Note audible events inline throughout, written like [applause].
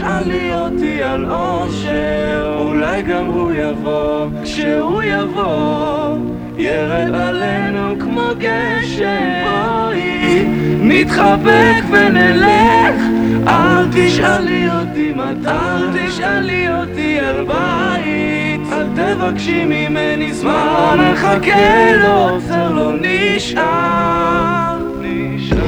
תשאלי אותי על אושר, אולי גם הוא יבוא, כשהוא יבוא, ירד עלינו כמו גשם. בואי, נתחבק ונלך, אל תשאלי אותי מתי, אל תשאלי אותי על בית, אל תבקשי ממני זמן, נחכה לו, עוצר לא נשאר, נשאר.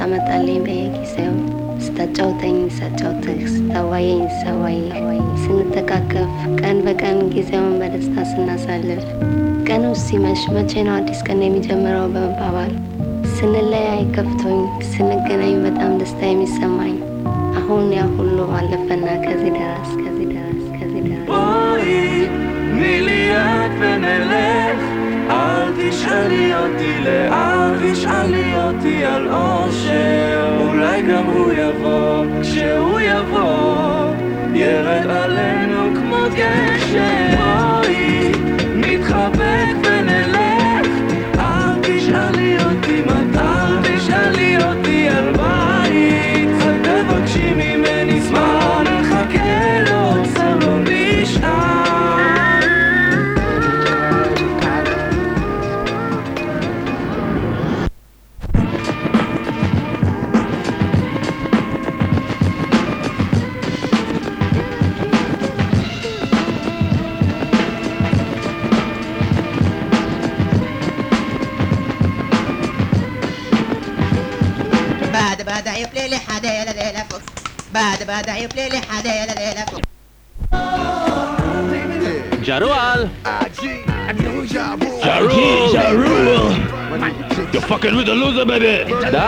ስታመጣልኝ በየጊዜው ስታጫውተኝ ሳጫውትህ ስታዋየኝ ሳዋየህ ስንተቃቀፍ ቀን በቀን ጊዜውን በደስታ ስናሳልፍ ቀኑ ሲመሽ መቼ ነው አዲስ ቀን የሚጀምረው በመባባል ስንለያይ ከፍቶኝ ስንገናኝ በጣም ደስታ የሚሰማኝ አሁን ያ ሁሉ አለፈና ከዚህ ደረስ ከዚህ ደረስ ከዚህ ደረስ። ሚሊዮን ፍንልህ תשאלי אותי לאן, תשאלי אותי על אושר, אולי גם הוא יבוא, כשהוא יבוא, ירד עלינו כמו גשם.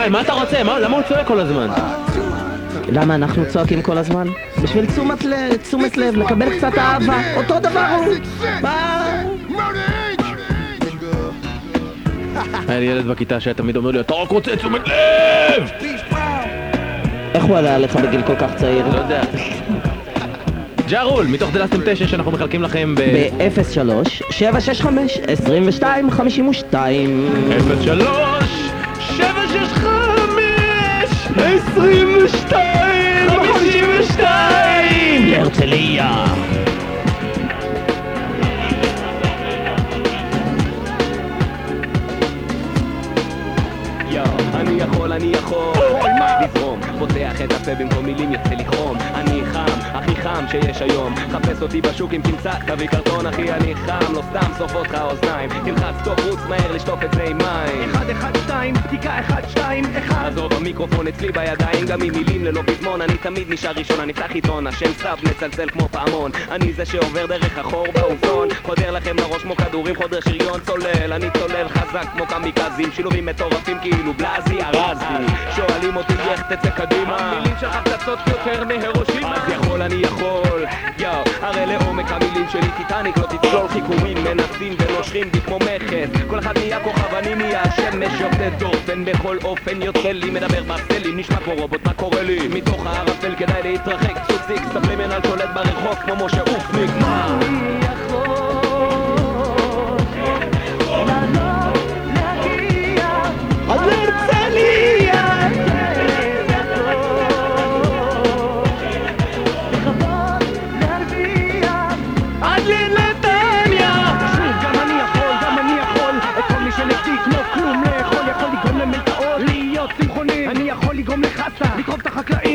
די, מה אתה רוצה? מה- למה הוא צועק כל הזמן? למה אנחנו צועקים כל הזמן? בשביל תשומת לב, תשומת לב, לקבל קצת אהבה. אותו דבר הוא. מה? היה לי ילד בכיתה שהיה תמיד אומר לי, אתה רק רוצה תשומת לב! איך הוא עלה עליך בגיל כל כך צעיר? לא יודע. ג'רול, מתוך דלסטים 9 שאנחנו מחלקים לכם ב... ב-03, 765, 22, 52. 03 22 52 הרצליה. אני יכול, אני יכול. לזרום, פותח את הפה במקום מילים יוצא לי חום אני חם, הכי חם שיש היום. חפש אותי בשוק אם תמצא, תביא קרטון אחי אני חם. לא סתם שורפות לך אוזניים. תלחץ טוב, רוץ מהר לשטוף את זה עם מים. אחד, אחד, שתיים, בדיקה אחד, שתיים, אחד. עזוב המיקרופון אצלי בידיים גם עם מילים ללא פזמון. אני תמיד נשאר ראשון, אני אפתח עיתון השם סב מצלצל כמו פעמון. אני זה שעובר דרך החור באוזון. חודר לכם לראש כמו כדורים, חודר שריון צולל. אני צולל חזק כמו קמיקזים שילובים מטורפים כאילו בלאזי ארזי. שואלים אותי איך תצא קדימה? המילים שלך פצצות יותר מהירושימה אז יכול אני יכול. יואו הרי לעומק המילים שלי טיטניק לא תצלול חיכורים מנסים ונושרים בי כמו מכס. כל אחד נהיה כוכב אני נהיה השמש יוצא דופן. בכל אופן יוצא לי מדבר בסלים נשמע כמו רובוט מה קורה לי? מתוך הערפל כדאי להתרחק צוציק ספלימנל שולט ברחוב כמו משה אופניק. מה?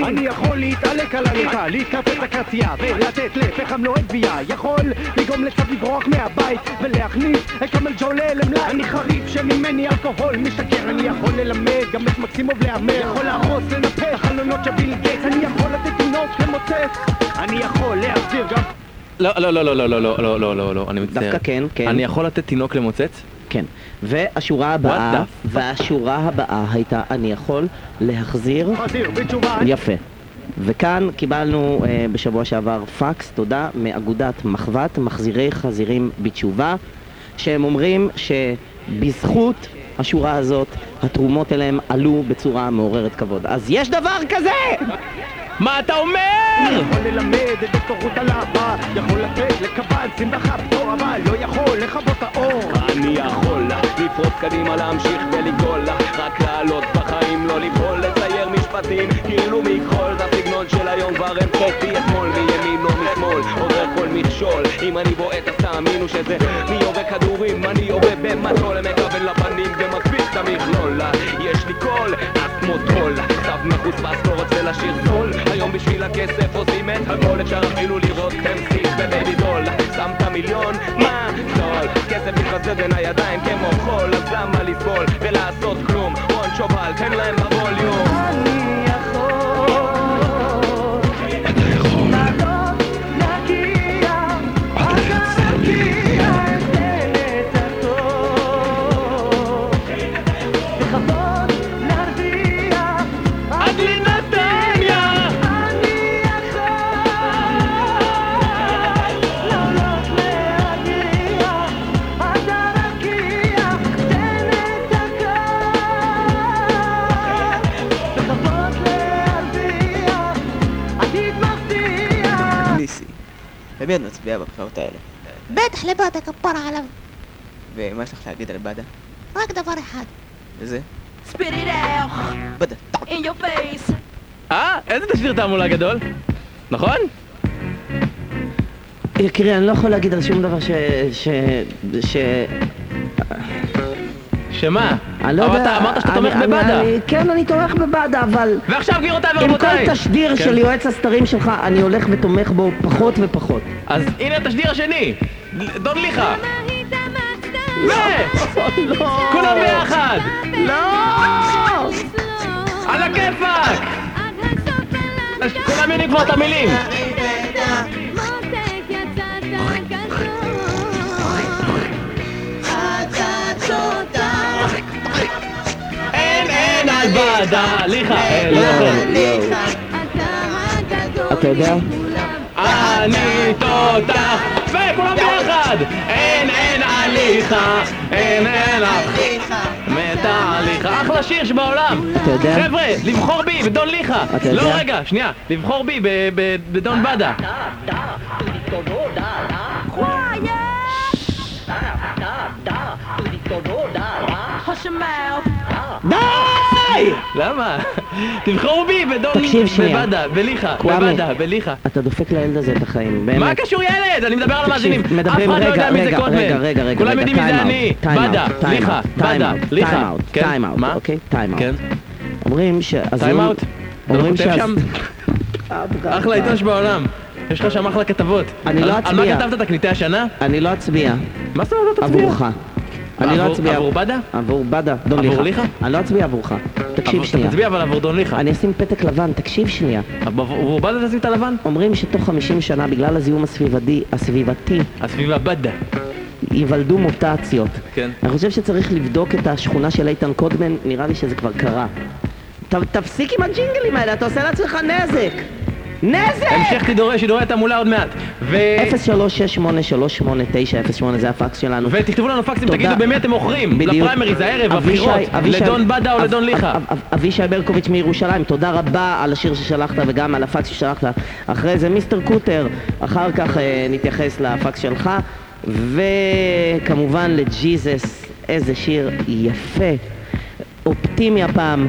אני יכול להתעלק על הליכה, להתקרפץ לקרצייה ולתת לפחם לא גבייה יכול לגרום לצד לברוח מהבית ולהכניס את כמל ג'ולה למלאי אני חריף שממני אלכוהול משקר אני יכול ללמד גם את מקסימוב להמר יכול להרוס, לנפח חלונות של ביל גייטס אני יכול לתת תינוק למוצץ אני יכול להחזיר גם לא, לא, לא, לא, לא, לא, לא, לא, לא, לא, לא, אני מצטער. דווקא כן, כן. אני יכול לתת תינוק למוצץ? כן. והשורה הבאה? והשורה הבאה הייתה, אני יכול להחזיר... יפה. וכאן קיבלנו אה, בשבוע שעבר פקס, תודה, מאגודת מחבת, מחזירי חזירים בתשובה, שהם אומרים שבזכות השורה הזאת, התרומות אליהם עלו בצורה מעוררת כבוד. אז יש דבר כזה! מה אתה אומר? יכול ללמד את דוקטור רות הלבה יכול לתת לקב"ן שמחה פטור אבל לא יכול אני יכול לפרוץ קדימה, להמשיך ולגדול רק לעלות בחיים, לא ליפול, לצייר משפטים. כאילו זה הסגנון של היום כבר המצאתי אתמול. מימין או משמאל עובר כל מכשול. אם אני בועט אז תאמינו שזה מי יורה כדורים, אני יורה במטול מכוון לפנים ומקפיץ את המכלול יש לי קול, אז כמו טרול. סב מחוספס לא רוצה לשיר זול. היום בשביל הכסף עושים את הכל. אפשר אפילו לראות טמסיס ובייבי דול. שמת מיליון, מתחזר בין הידיים כמו חול אז למה לסבול לבאדה כפרה עליו. ומה יש לך להגיד על בדה? רק דבר אחד. וזה? Spit it out בדה. in your face. אה? איזה תשדיר תעמולה גדול? נכון? יקירי, אני לא יכול להגיד על שום דבר ש... ש... ש... שמה? אני לא אבל יודע... אתה אמרת שאתה אני- תומך אני- בבאדה. אני- כן, אני תומך בבאדה, אבל... ועכשיו גבירותיי עם ורבותיי. כל תשדיר כן. של יועץ הסתרים שלך, אני הולך ותומך בו פחות ופחות. אז הנה התשדיר השני. דון ליכה. ו... כולם ביחד. לא! על הכיפאק! כולם יודעים כבר את המילים. ליכה. אין, לא. אתה יודע? אני תותח, וכולם ביחד! אין אין הליכה, אין אין הליכה, מתה הליכה, אחלה שיר שבעולם! אתה יודע? חבר'ה, לבחור בי, בדון ליכה! אתה לא? רגע, שנייה, לבחור בי בדון בדה! Hush your mouth. למה? תבחרו בי, בבאדה, בליחה, בבאדה, בליחה. אתה דופק לילד הזה את החיים, באמת. מה קשור ילד? אני מדבר על המאזינים. אף אחד לא יודע מי זה קוטמן. כולם יודעים מי זה אני. באדה, ליחה, באדה, אאוט, מה? אוקיי? טיים אאוט כן אומרים ש... טיים טיימאוט? אומרים ש... [laughs] אחלה עיתון שבעולם. יש לך שם אחלה כתבות. אני לא אצביע. על מה כתבת תקליטי השנה? אני לא אצביע. מה זאת אומרת לא תצביע? עבורך. אני לא אצביע... עבור בדה? עבור בדה, דון עבור ליכה. ליכה? אני לא אצביע עבורך. תקשיב שנייה. תצביע אבל עבור דון ליכה. אני אשים פתק לבן, תקשיב שנייה. עבור בדה תשים את הלבן? אומרים שתוך 50 שנה, בגלל הזיהום הסביבתי, הסביבתי, הסביבה בדה. ייוולדו מוטציות. כן. אני חושב שצריך לבדוק את השכונה של איתן קודמן, נראה לי שזה כבר קרה. ת, תפסיק עם הג'ינגלים האלה, אתה עושה לעצמך נזק! נזק! המשך תדורי שידורי התעמולה עוד מעט. ו... 0368389008 זה הפקס שלנו. ותכתבו לנו פקסים. תגידו במי אתם מוכרים. בדיוק. לפריימריז הערב, בבחירות. אבישי- לדון בדה או לדון ליכה. אב- אב- אבישי ברקוביץ' מירושלים, תודה רבה על השיר ששלחת וגם על הפקס ששלחת. אחרי זה Mister קוטר, אחר כך אה, נתייחס לפקס שלך. וכמובן לג'יזס, איזה שיר יפה, אופטימי הפעם.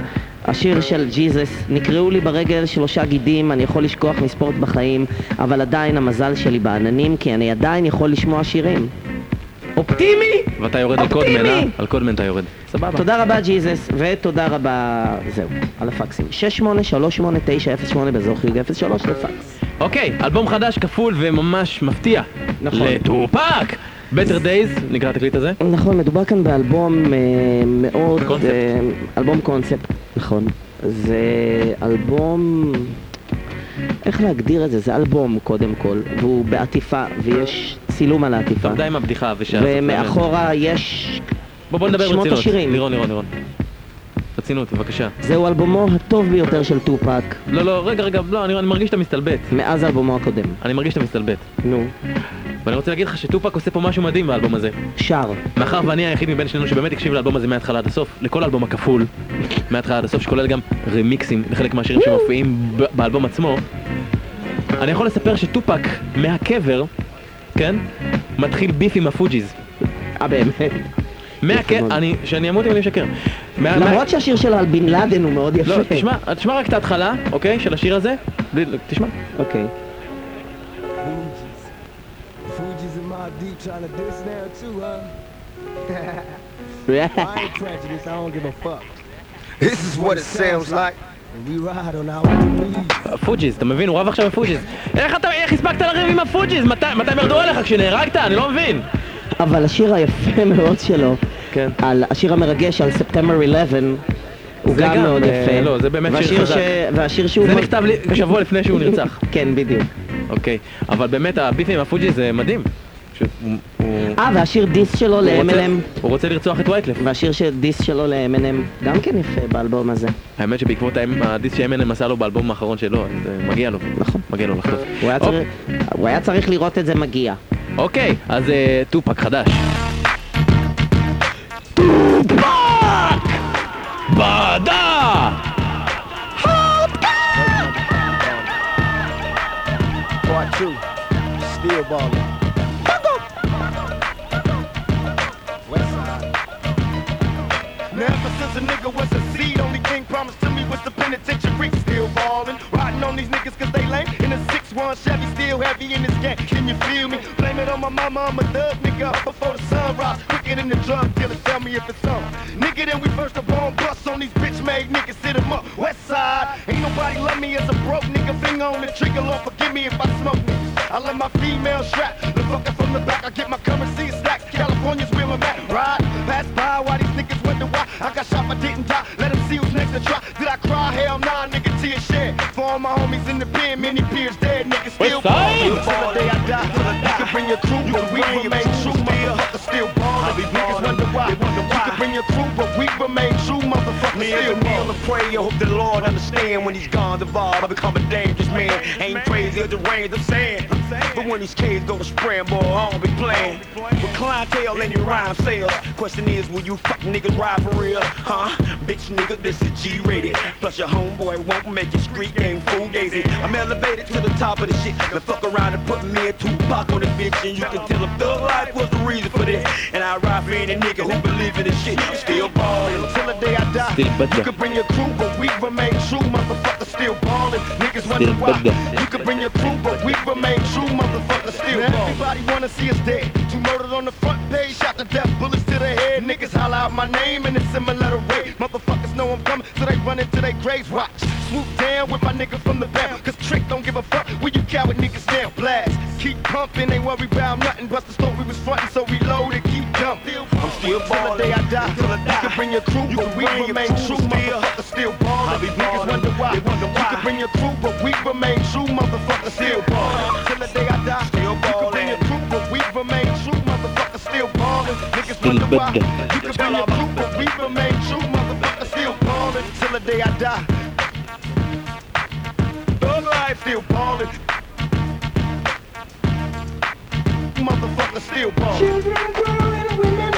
השיר של ג'יזס, נקראו לי ברגל שלושה גידים, אני יכול לשכוח מספורט בחיים, אבל עדיין המזל שלי בעננים, כי אני עדיין יכול לשמוע שירים. אופטימי! ואתה יורד על! קודמן, אה? על קודמן אתה יורד. סבבה. תודה רבה ג'יזס, ותודה רבה, זהו, על הפקסים. 6838908 באזור חיוג 03 לפקס. אוקיי, אלבום חדש כפול וממש מפתיע. נכון. לטופק! Better Days, נקרא התקליט הזה. נכון, מדובר כאן באלבום אה, מאוד... קונספט. אה, אלבום קונספט, נכון. זה אלבום... איך להגדיר את זה? זה אלבום קודם כל, והוא בעטיפה, ויש צילום על העטיפה. טוב, די עם הבדיחה ושעה. ומאחורה יש... בוא בוא נדבר שמות ברצינות. השירים. לירון, לירון, לירון. רצינות, בבקשה. זהו אלבומו הטוב ביותר של טופק, לא, לא, רגע, רגע, לא, אני אני מרגיש שאתה מסתלבט. מאז אלבומו הקודם. אני מרגיש שאתה מסתלבט. נו, ואני רוצה להגיד לך שטופק עושה פה משהו מדהים באלבום הזה. שר. מאחר ואני היחיד מבין שנינו שבאמת הקשיב לאלבום הזה מההתחלה עד הסוף, לכל האלבום הכפול, מההתחלה עד הסוף, שכולל גם רמיקסים לחלק מהשירים שמופיעים באלבום עצמו, אני יכול לספר שטופק מהקבר, כן, מתחיל ביף עם הפוג'יז. אה באמת? מהקבר. אני, שאני אמות אם אני אשקר. למרות שהשיר שלו על בן לאדן הוא מאוד יפה. לא, תשמע, תשמע רק את ההתחלה, אוקיי, של השיר הזה, תשמע. אוקיי. Trying to diss now too, huh? I ain't prejudiced, I don't give a fuck. This is what it sounds like. פוג'יז, אתה מבין? הוא רב עכשיו עם פוג'יז. איך אתה, איך הספקת לריב עם הפוג'יז? מתי מתי הם ירדו עליך כשנהרגת? אני לא מבין. אבל השיר היפה מאוד שלו, כן. על השיר המרגש על ספטמבר 11, הוא גם גם, מאוד אה, יפה. לא, זה באמת שיר חזק. ש- והשיר שהוא... זה נכתב לי שבוע לפני שהוא נרצח. כן, בדיוק. אוקיי, אבל באמת ה beef עם הפוג'יז זה מדהים. אה, והשיר דיס שלו לאמנם, הוא רוצה לרצוח את וייטלף. והשיר של דיס שלו לאמנם, גם כן יפה באלבום הזה. האמת שבעקבות הדיס שאמנם עשה לו באלבום האחרון שלו, אז אה, מגיע לו. נכון. מגיע לו לחטוף. הוא היה אוק- צריך- הוא היה צריך לראות את זה מגיע. אוקיי, אז אה, טופק חדש. טופק! בדה! Part two, still ballin'. A nigga was a seed, only thing promised to me was the penitentiary. Still ballin', riding on these niggas cause they lame. In a 6-1 Chevy, still heavy in this game. Can you feel me? Blame it on my mama, I'm a thug nigga. Before the sunrise, quicker than the drug dealer. Tell me if it's on. Nigga, then we first up on bus on these bitch made niggas. Hit 'em up, west side. Ain't nobody love me as a broke nigga. Finger on the trigger, Lord, forgive me if I smoke. I let my female strap. The fucker from the back, I get my I got didn't die. Let them see who's next to try. Did I cry? Hell nah, nigga, tears shed. For all my homies in the pen, many peers dead, niggas still ballin'. Till the day I die, till the day. You can bring your crew, but we remain true. Motherfuckers still ballin'. These niggas wonder why. You can bring your crew, but we remain true. Motherfuckers still ballin'. Pray, I hope the Lord understand when he's gone evolved. I become a dangerous man. Ain't crazy as the range I'm saying. But when these kids go to spraying, boy, I don't be playing. With clientele and your rhyme sales. Question is, will you fuck niggas ride for real? Huh? Bitch nigga, this is G-rated. Plus your homeboy won't make your street game fugazi. I'm elevated to the top of the shit. Now fuck around and put me and Tupac on the bitch. And you can tell if thug life was the reason for this. And I ride for any nigga who believe in this shit. Still ballin'. Till the day I die. You can bring your crew, but we remain true. Motherfuckers still ballin'. Niggas wonder why. You can bring your crew, but we remain true. Motherfuckers still ballin'. Everybody wanna see us dead. Two murdered on the front page, shot to death, bullets to the head. Niggas holler out my name and it's similar to rape. Motherfuckers know I'm coming, so they run into their graves. Watch. Swoop down with my nigga from the back. Cause Trick don't give a fuck where you coward niggas down. Blast. Keep pumping, ain't worry about nothing. But the story was frontin', so reload and keep jumping. I'm still ballin'. Till the day I die. Till I die. You can bring your crew, but we remain true. Motherfuckers still ballin'. Niggas wonder why. You can bring your crew, but we remain true. Motherfuckers still ballin'. Till the day I die. Still ballin'. You can bring your crew, but we remain true. Motherfuckers still ballin'. Niggas wonder why. better. You can bring your crew, but we remain true. Motherfuckers still ballin'. Till the day I die. Thug life still ballin'. a steel ball remember.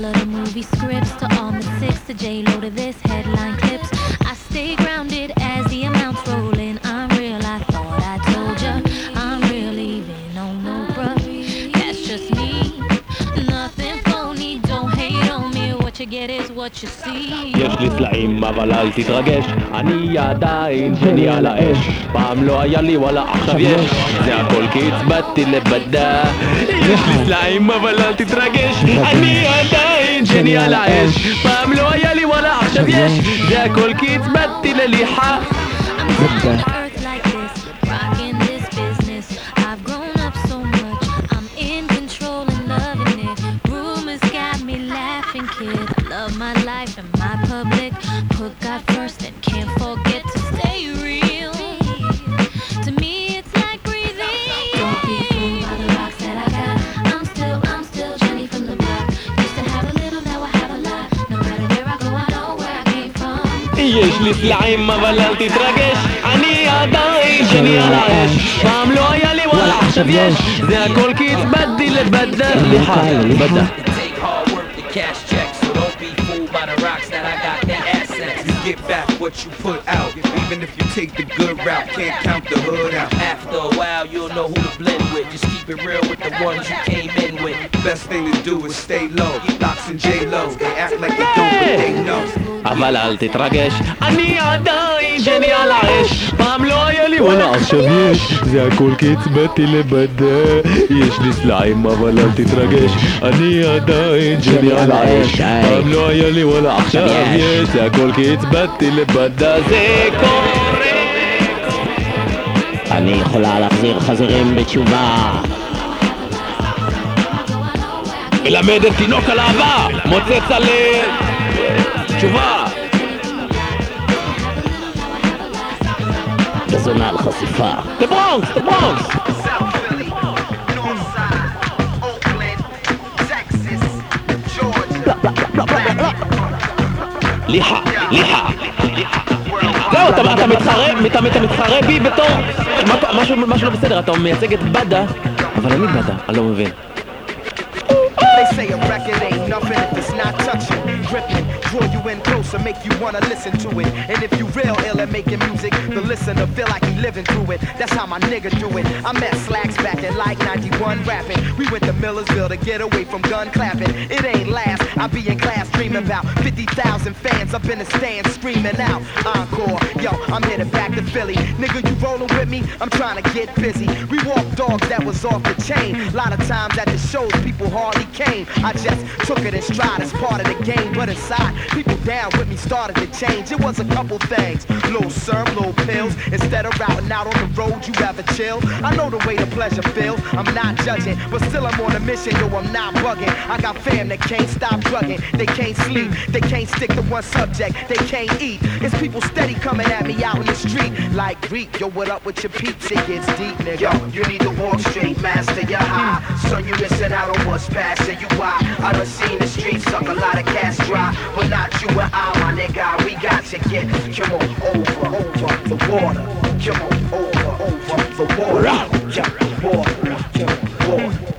Color to movie scripts to all the six to J Lo to this headline clips. I stay grounded as the amounts roll in. יש לי סלעים אבל אל תתרגש. אני עדיין ג'ני על האש. פעם לא היה לי וואלה עכשיו יש. זה הכל כי הצבעתי לבדה. יש לי סלעים אבל אל תתרגש. אני עדיין ג'ני על האש. פעם לא היה לי וואלה עכשיו יש. זה הכל כי הצבעתי לליחה יש לי סלעים אבל אל תתרגש. אני עדיין ג'ני על האש פעם לא היה לי וואלה עכשיו יש. זה הכל כי הצבעתי לבדה סליחה לבדה what you put out. Even if you take the good route, can't count the hood out. After a while, you'll know who to blend with. Just keep it real with the ones you came in with. Best thing to do is stay low. Locks and J Lo, they act like they don't, but they know. אבל אל תתרגש אני עדיין ג'ני על האש פעם לא היה לי וואלה עכשיו יש זה הכל כי הצבעתי לבדה יש לי סלעים אבל אל תתרגש אני עדיין ג'ני על האש פעם לא היה לי וואלה עכשיו יש זה הכל כי הצבעתי לבדה זה קורה אני יכולה להחזיר חזירים בתשובה. מלמדת תינוק על אהבה מוצץ על אה, תשובה וזונה על חשיפה. The Bronx, the Bronx ליחה, ליחה. זהו, אתה מתחרה, בי בתור משהו לא בסדר, אתה מייצג את בדה אבל אני בדה, אני לא מבין. They say a record ain't nothing if it's not touching, gripping, draw you in closer, make you wanna listen to it. And if you real ill at making music, the listener feel like he living through it. That's how my nigga do it. I met Slacks back in like 91 rapping. We went to Millersville to get away from gun clapping. It ain't last. I be in class dreaming about 50,000 fans up in the stands screaming out. Encore, yo, I'm headed back to Philly. Nigga, you rolling with me? I'm trying to get busy. We walked dogs that was off the chain. A lot of times at the shows, people hardly came. I just took it in stride as part of the game. But inside, people down with me started to change. It was a couple things. Little serve, little pills. Instead of routing out on the road, you rather chill. I know the way the pleasure feels. I'm not judging, but still I'm on a mission, yo, I'm not bugging. I got fam that can't stop drugging. They can't sleep, they can't stick to one subject, they can't eat. It's people steady coming at me out in the street. Like Greek, yo, what up with your peeps? It gets deep, nigga. Yo, you need to walk straight, master your high. Son, you missing out on what's passing you by. I done seen the streets suck a lot of gas dry, but not you and I, my nigga. We got to get, come over, over the water. Come on, over, over the water. Yeah, water, yeah, water.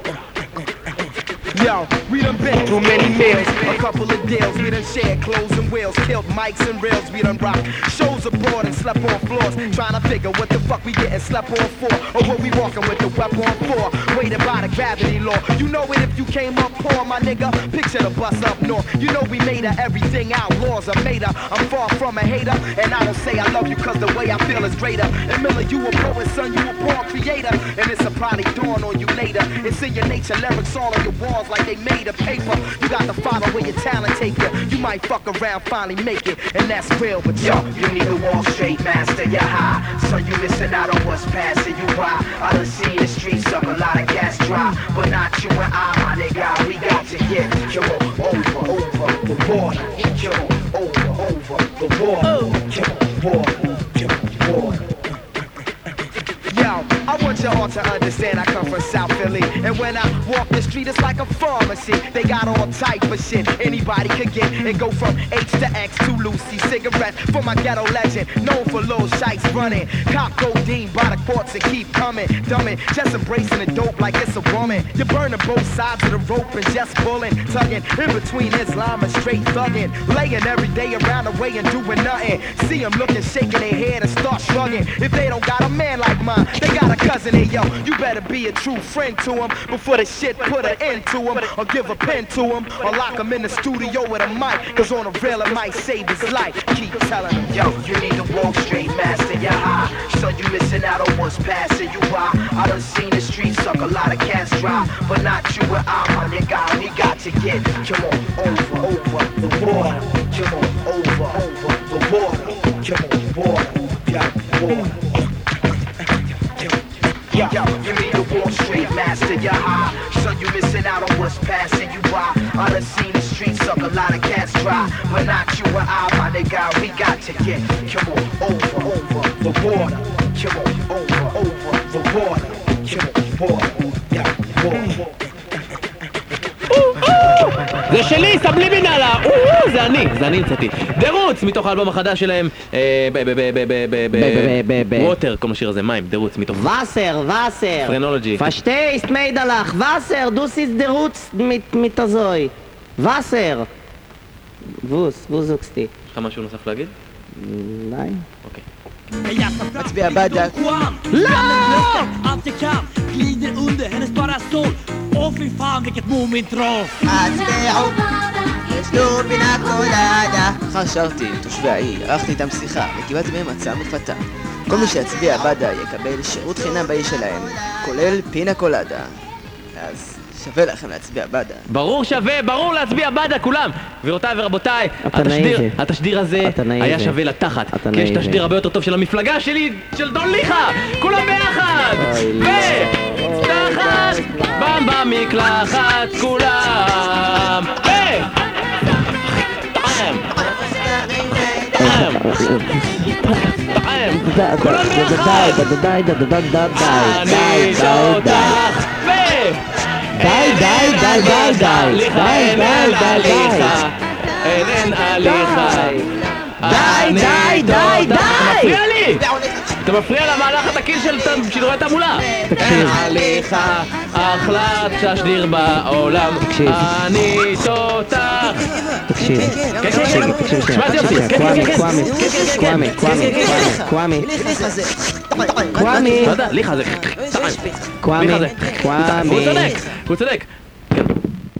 Yo, we done been through many meals, a couple of deals. We done shared clothes and wheels, killed mics and rails. We done rocked shows abroad and slept on floors. Trying to figure what the fuck we getting slept on for, or what we walking with the weapon for. Weighted by the gravity law. You know it if you came up poor, my nigga. Picture the bus up north. You know we made her everything outlaws are made her. I'm far from a hater, and I don't say I love you cause the way I feel is greater. And Miller, you a poet, son, you a born creator. And it's a probably dawn on you later. It's in your nature, lyrics all on your walls like they made of paper. You got to follow where your talent take you. You might fuck around, finally make it, and that's real. But yo, you need to walk straight, master your high. So you missing out on what's passing you by. I done seen the streets up a lot of gas dry, but not you and I, my nigga. We got to get you over, over the border. You over, over the border. You border, you border. I want you all to understand I come from South Philly. And when I walk the street, it's like a pharmacy. They got all type of shit anybody could get. And go from H to X to Lucy. Cigarettes for my ghetto legend. Known for little shites running. Cop codeine by the courts and keep coming. Dumbing, just embracing the dope like it's a woman. You're burning both sides of the rope and just pulling. Tugging in between Islam and straight thugging. Laying every day around the way and doing nothing. See them looking, shaking their head and start shrugging. If they don't got a man like mine, they got a cousin. Hey yo, you better be a true friend to him before the shit put an end to him. Or give a pen to him. Or lock him in the studio with a mic. Cause on the real it might save his life. Keep telling him, yo, you need to walk straight, master your high. So you missing out on what's passing you by. I done seen the streets suck a lot of cats dry. But not you and I, my nigga. We got to get, come on, over, over the border. Come on, over, over the border. Come on, border, yeah, border. Yo, you need to walk straight, master your high. So you missing out on what's passing you by. I done seen the streets suck a lot of cats dry. But not you and I, my nigga. We got to get, come on, over, over the border. Come on, over, over the border. Come on, border, yeah, border. זה שלי! או, זה אני, זה אני המצאתי. דרוץ, מתוך האלבום החדש שלהם, ב... ב... ב... ב... ב... ב... ב- ב- ב- ב- ווטר, כל השיר הזה, מים, דרוץ, מתוך... Wasser, Wasser. פרנולוגי. Der Rutz mit, mit azoi. Wasser. Wus, wo suchst du? יש לך משהו נוסף להגיד? Nein. אוקיי. מצביע בעדה. לא! Allt jag kan, glider under hennes parasoll Åh fy fan vilket! הצביעו, פינה קולדה. שרתי עם תושבי העיר, ערכתי איתם שיחה וקיבלתי מהם הצעה מפתה. כל מי שיצביע בדה יקבל שירות חינם בעיר שלהם, כולל פינה קולדה. אז שווה לכם להצביע בדה. ברור שווה, ברור להצביע בעדה כולם! גבירותיי ורבותיי, אתה התשדיר. התשדיר הזה. היה שווה לתחת. כי יש. תשדיר הרבה יותר טוב של המפלגה שלי, של דון ליכה! כולם ביחד! ו... תחת! במ במקלחת כולם! ו... טעם! טעם! כולם ביחד! די, די, די, די, די, די, אני די, די, תותח! ו... די, די, די, די, די, די, די, די, די. אין אין הליכה. די, די, די, די. אתה מפריע לי! אתה מפריע למהלך התקין של שידורי תעמולה. אין הליכה, אחלת תשדיר בעולם. תקשיב. אני תותח. תקשיב. כן, כן, תקשיב, כן. תקשיב שנייה. כן, כן, קוואמי, כן, קוואמי, כן, כן, כן, קוואמי, כן, קוואמי, כן, כן, כן. קוואמי. קוואמי, לא יודע, ליכה זה... קוואמי. קוואמי. הוא צודק, הוא צודק. כן,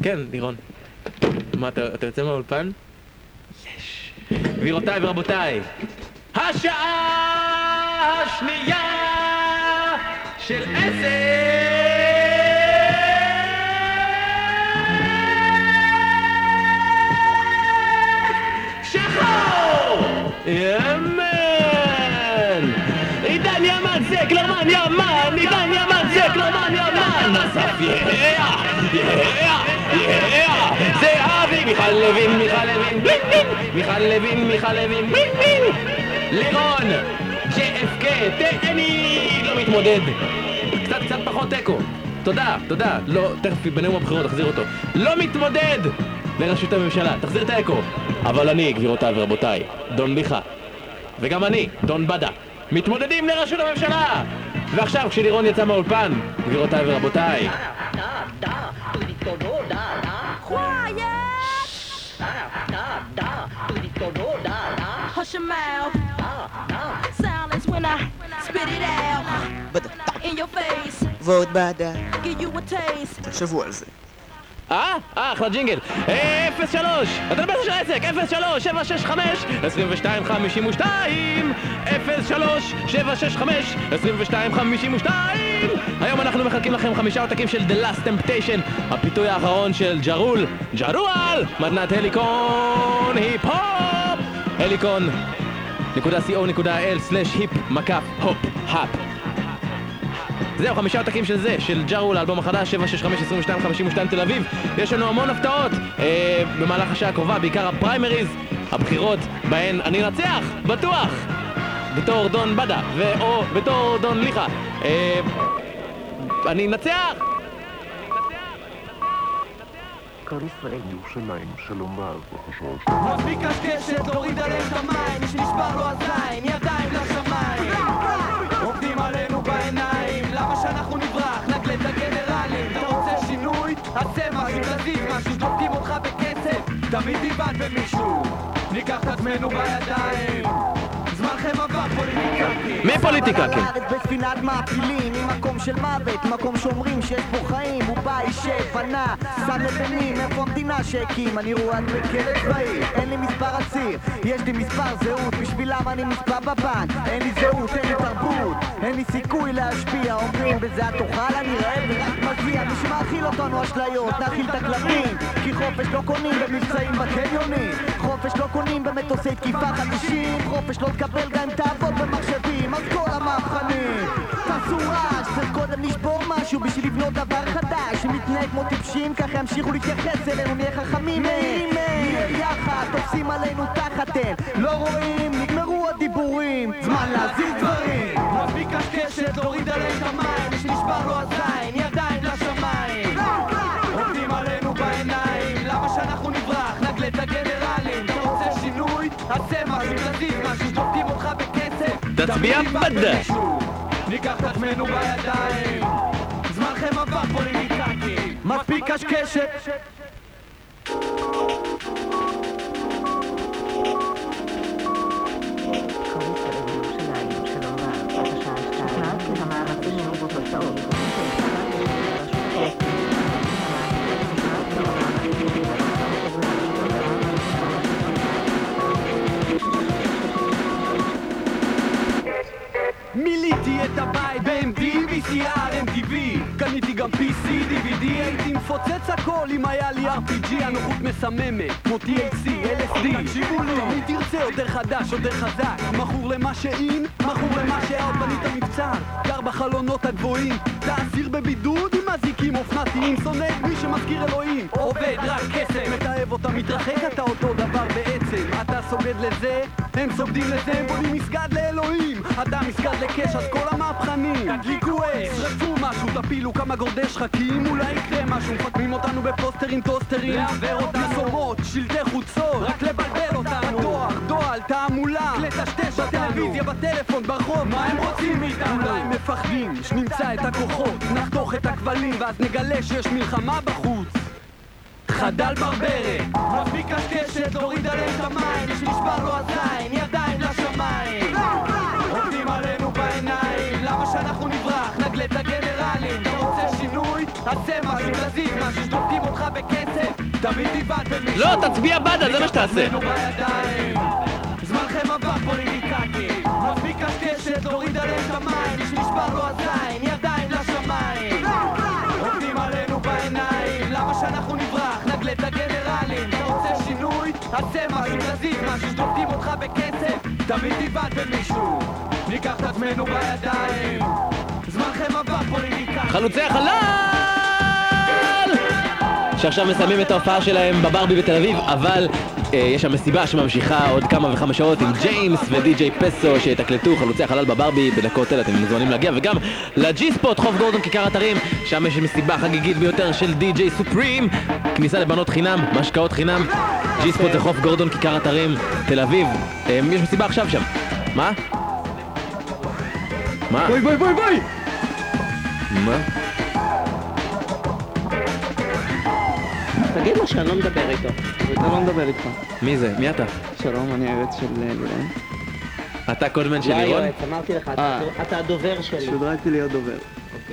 כן, לירון. מה, אתה אתה יוצא מהאולפן? יש. גבירותיי ורבותיי, השעה השנייה של עשר! ימן! עידן ימן זה קלרמן ימן! עידן ימן זה קלרמן ימן! אסף יאה! יאה! יאה! זה אבי! מיכל לוין! מיכל לוין! מיכל לוין! מיכל לוין! לירון! תהני! לא מתמודד! קצת קצת פחות תיקו! תודה, תודה. לא, תכף בנאום הבחירות תחזיר אותו. לא מתמודד! לראשות הממשלה, תחזיר את האקו. אבל אני, גבירותיי ורבותיי, דון ליכה, וגם אני, דון בדה, מתמודדים לראשות הממשלה! ועכשיו, כשלירון יצא מהאולפן, גבירותיי ורבותיי, your spit it out. In your face. ועוד בעדה. Give you a taste. תחשבו על זה. אה? אה, אחלה ג'ינגל. 03! אתה מדבר של העסק! 03! 765! 22 52! 03! 765! 22 52! היום אנחנו מחלקים לכם חמישה עותקים של The Last Temptation, הפיתוי האחרון של ג'רול, ג'רואל! מתנת הליקון היפ-הופ! הליקון האפ זהו, חמישה עותקים של זה, של ג'רול, האלבום החדש, 765-2252 תל אביב. יש לנו המון הפתעות אה, במהלך השעה הקרובה, בעיקר הפריימריז, הבחירות בהן אני אנצח, בטוח! בתור דון בדה, ו/או בתור דון ליכה. אה, אני אנצח! ירושלים, שלום רב, וחשש. מספיק קשקשת, להוריד עליהם את המים, מי שנשבר לו הזין, ידיים לשמיים. עובדים עלינו בעיניים, למה שאנחנו נברח? נגלה את הגנרלים, אתה רוצה שינוי? עשה משהו, תזיז משהו, דופקים אותך בקצב, תמיד תיבד במישהו, ניקח את עצמנו בידיים. זמנכם עבר פוליטיקה. מי פוליטיקה, כן? בספינת מעפילים, ממקום של מוות, מקום שאומרים שיש בו חיים, הוא בא יישב, בנה, שם לבנים, איפה המדינה שהקים? אני רועד בכלא צבאי, אין לי מספר עציר, יש לי מספר זהות, בשבילם אני מספר בבנק, אין לי זהות, אין לי תרבות, אין לי סיכוי להשפיע, אומרים בזה את אני רעב ורק מגיע, מי שמאכיל אותנו אשליות, נאכיל את הכלבים, כי חופש לא קונים במבצעים בקניונים, חופש לא קונים במטוסי תקיפה חדישים, חופש לא תקבל גם אם תעבוד במחשבים, אז כל המהפכנים, תעשו רעש, צריך קודם לשבור משהו בשביל לבנות דבר חדש, אם נתנהג כמו טיפשים, ככה ימשיכו להתייחס אלינו, נהיה חכמים, מהירים, נהיה יחד, תופסים עלינו תחת הם, לא רואים, נגמרו הדיבורים, זמן להזיז דברים. מספיק קשקשת, להוריד עליהם את המים, תצביע תמיד בד. נדבק במישהו, ניקח את עצמנו בידיים. זמנכם עבר פוליטיקאים. מספיק קשקשת. מילאתי ב-MD, VCR, MTV קניתי גם PC, DVD, הייתי מפוצץ הכל אם היה לי RPG הנוחות מסממת, כמו THC, LSD תקשיבו לי, מי תרצה יותר חדש, יותר חזק. מכור למה שאין, מכור למה שהאוט בנית מבצר גר בחלונות הגבוהים, תאסיר בבידוד עם אזיקים אופנתיים. שונא את מי שמזכיר אלוהים. עובד רק כסף, מתעב אותה, מתרחק אתה אותו דבר בעצם. אתה סוגד לזה, הם סוגדים לזה, הם בונים מסגד לאלוהים. אתה מסגד לקש, אז כל המהפכנים. תדליקו אש, שרפו משהו, תפילו כמה גורדי שחקים. אולי יקרה משהו, מפטמים אותנו בפוסטרים טוסטרים. לעוור אותנו, פרסומות, שלטי חוצות. רק לבלבל אותנו. דואר, דואל, תעמולה, לטשטש בטלוויזיה, בטלפון, ברחוב. מה הם רוצים מאיתנו? אולי הם מפחדים. שנמצא את הכוחות, נחתוך את הכבלים ואז נגלה שיש מלחמה בחוץ חדל ברברת. מספיק קשקשת, להוריד עליהם את המים מי שנשבר לו הזין, ידיים לשמיים. עובדים עלינו בעיניים למה שאנחנו נברח? נגלה את הגנרלים אתה רוצה שינוי? עשה משהו, תזיז משהו, שדופקים אותך בקצב תמיד תיבד במישהו לא, תצביע בדה, זה מה שתעשה. זמנכם עבר פוליטיקאים מספיק קשקשת, להוריד עליהם את המים מי שנשבר לו הזין, משהו, שדופקים אותך בקצב תמיד תיבד במישהו ניקח את עצמנו בידיים. זמנכם עבר פוליטיקאים חלוצי החלל! שעכשיו מסיימים את ההופעה שלהם בברבי בתל אביב, אבל אה, יש שם מסיבה שממשיכה עוד כמה וכמה שעות עם ג'יימס ודי.ג'יי פסו שיתקלטו חלוצי החלל בברבי בדקות אלה, אתם מוזמנים להגיע, וגם לג'י ספוט, חוף גורדון, כיכר אתרים, שם יש מסיבה חגיגית ביותר של די.ג'יי סופרים, כניסה לבנות חינם, משקאות חינם, ג'י ספוט זה חוף גורדון, כיכר אתרים, תל אביב, אה, יש מסיבה עכשיו שם. מה? מה? בואי בואי בואי בואי! מה? תגיד לו שאני לא מדבר איתו. אני לא מדבר איתך. מי זה? מי אתה? שלום, אני היועץ של אה, לירון. אתה קודמן של לא לירון? היועץ, אמרתי לך, אתה- אה. אתה הדובר שלי. שודרגתי להיות דובר.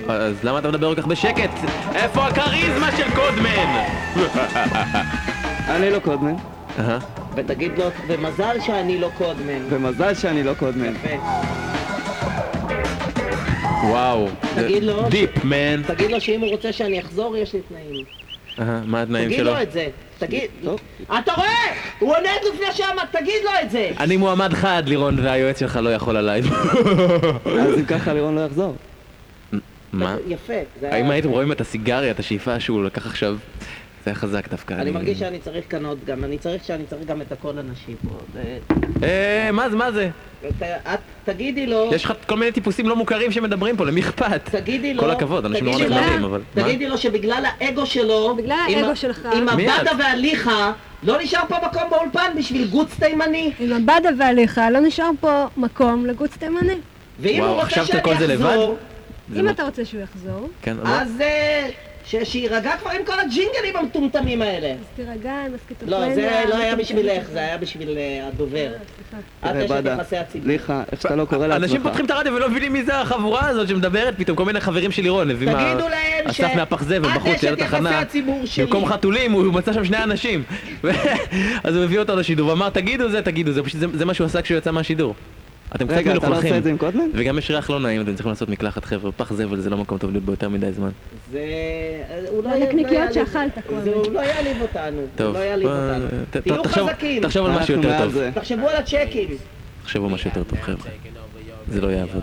אז למה אתה מדבר כל כך בשקט? איפה הכריזמה של קודמן? [laughs] אני לא קודמן. אהה. ותגיד לו, ומזל שאני לא קודמן. ומזל שאני לא קודמן. וואו. תגיד לו... דיפ, מן. תגיד לו שאם הוא רוצה שאני אחזור, יש לי תנאים. אהה, מה התנאים תגיד שלו? לו את זה. תגיד... אתה רואה? הוא עונה את לפני שאמרת, תגיד לו את זה! אני מועמד חד, לירון, והיועץ שלך לא יכול עליי. [laughs] אז אם ככה לירון לא יחזור. מה? יפה. האם הייתם רואים את הסיגריה, את השאיפה שהוא לקח עכשיו? זה היה חזק דווקא. אני מרגיש שאני צריך כאן עוד גם, אני צריך שאני צריך גם את הקול הנשי פה. אה, מה זה, מה זה? את תגידי לו... יש לך כל מיני טיפוסים לא מוכרים שמדברים פה, למי אכפת? תגידי לו... כל הכבוד, אנשים נורא תגידי לו- נחמדים, אבל... תגידי לו שבגלל האגו שלו... בגלל האגו שלך. עם את? והליכה, לא נשאר פה מקום באולפן בשביל גוץ תימני. עם הבדה והליכה לא נשאר פה מקום לגוץ תימני. ואם הוא רוצה שאני? אחזור, אם לא- אתה רוצה שהוא יחזור, כן, אז אה, שיירגע כבר עם כל הג'ינגלים המטומטמים האלה. אז תירגע עם הסקיטופרניה. לא, זה לא היה בשבילך, זה היה בשביל אה, הדובר. את אשת יחסי הציבור. ליכה, איך שאתה לא קורא לעצמך. אנשים פותחים את הרדיו ולא מבינים מי זה החבורה הזאת שמדברת פתאום, כל מיני חברים של לירון, הביא מה... תגידו להם ש- אסף מהפח זבל את בחוץ ליד יחסי התחנה, הציבור שלי. במקום חתולים הוא מצא שם שני אנשים. [laughs] אז הוא הביא אותנו לשידור ואמר תגידו זה, תגידו זה- זה מה שהוא עשה כשהוא יצא מהשידור. אתם קצת רגע, אתה לא מלוכלכים. עושה את זה עם קודמן? וגם יש ריח לא נעים, אתם צריכים לעשות מקלחת חבר'ה, פח זבל זה לא מקום טוב להיות בו יותר מדי זמן. זה... הוא לא זה היה- נקניקיות לא יעליב- שאכלת כל זה- הזמן. הוא לא יעליב אותנו. טוב, לא ת- תהיו חזקים. תחשוב על משהו יותר טוב. תחשבו על הצ'קים. תחשבו משהו יותר טוב חבר'ה. זה לא יעבוד.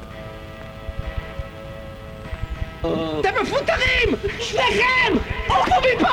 אתם מפוטרים! שניכם! עופו מפה!